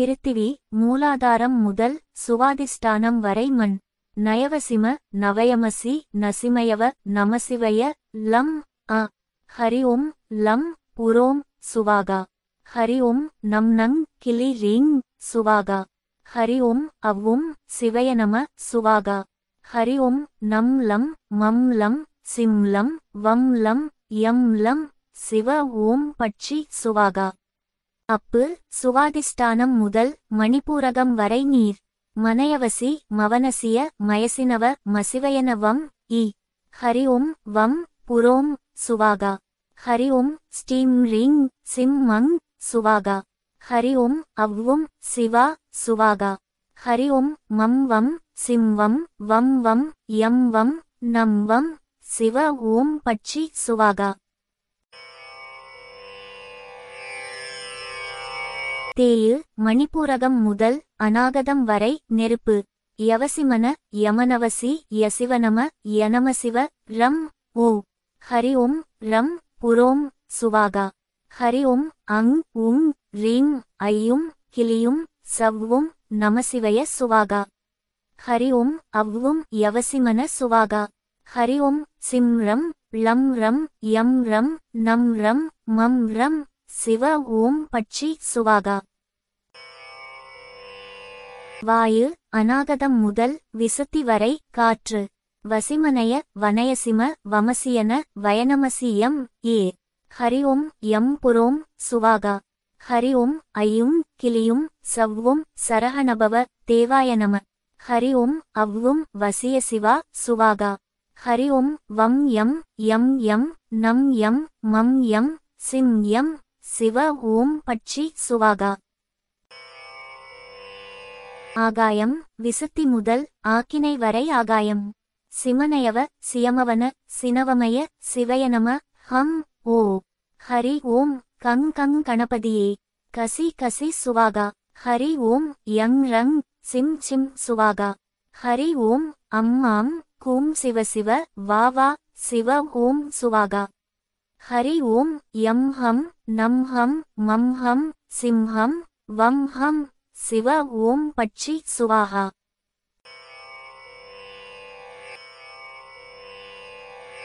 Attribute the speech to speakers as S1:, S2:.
S1: பிருத்திவி மூலாதாரம் முதல் சுவாதிஷ்டானம் வரை மண். நயவசிம நவயமசி நசிமயவ நமசிவய லம் அ. ஹரி ஓம் லம் புரோம் சுவாகா. ஹரி ஓம் நம் நங் கிளி ரீங் சுவாகா. ஹரி ஓம் அவ்வும் சிவய நம சுவாகா. ஹரி ஓம் நம் லம் மம் லம் சிம் லம் வம் லம் யம் லம் சிவ ஓம் பட்சி சுவாகா. அப்பு சுவாதிஷ்டானம் முதல் மணிப்பூரகம் வரை நீர். மனயவசி மவனசிய மயசினவ மசிவயனவம் இ. ஹரி ஓம் வம் புரோம் சுவாகா. ஹரி ஓம் ஸ்டீம் ரிங் சிம் மங் சுவாகா. ஹரி ஓம் அவ்வும் சிவா சுவாகா. ஹரி ஓம் மம் வம் சிம் வம் வம் வம் யம் வம் நம் வம் சிவ ஓம் பட்சி சுவாகா. தேயு மணிப்பூரகம் முதல் அநாகதம் வரை நெருப்பு. யவசிமன யமனவசி யசிவனம யனமசிவ ரம் ஓ ஹரி ஓம் ரம் புரோம் சுவாகா. ஹரி ஓம் அங் உங் ரீம் ஐயும் கிளியும் சவ்வும் நமசிவய சுவாகா. ஹரி ஓம் அவ்வும் யவசிமன சுவாகா. ஹரி ஓம் சிம் ரம் லம் ரம் யம் ரம் நம் ரம் மம் ரம் சிவ ஓம் பட்சி சுவாகா. வாயு அநாகதம் முதல் விசத்தி வரை காற்று. வசிமனய வனயசிம வமசியன வயனமசியம் ஏ. ஹரி ஓம் யம் புரோம் சுவாகா. ஹரி ஓம் ஐயும் கிளியும் சவ்வும் சரஹணபவ தேவாய நம. ஹரி ஓம் அவ்வும் வசிய சிவா சுவாகா. ஹரி ஓம் வம் யம் யம் யம் நம் யம் மம் யம் சிம் யம் சிவ ஓம் பட்சி சுவாகா. ஆகாயம் விசுத்தி முதல் ஆக்கினை வரை ஆகாயம். சிமனயவ சியமவன சினவமய சிவயநம ஹம் ஓ. ஹரி ஓம் கங் கங் கணபதியே. கசி கசி சுவாகா. ஹரி ஓம் யங் ரங் சிம் சிம் சுவாகா. ஹரி ஓம் அம்மாம் கூம் சிவ சிவ வா வா சிவ ஓம் சுவாகா. ஹரி ஓம் எம் ஹம் நம் ஹம் மம் ஹம் சிம்ஹம் வம் ஹம் சிவ ஓம் பட்சி சுவாஹா.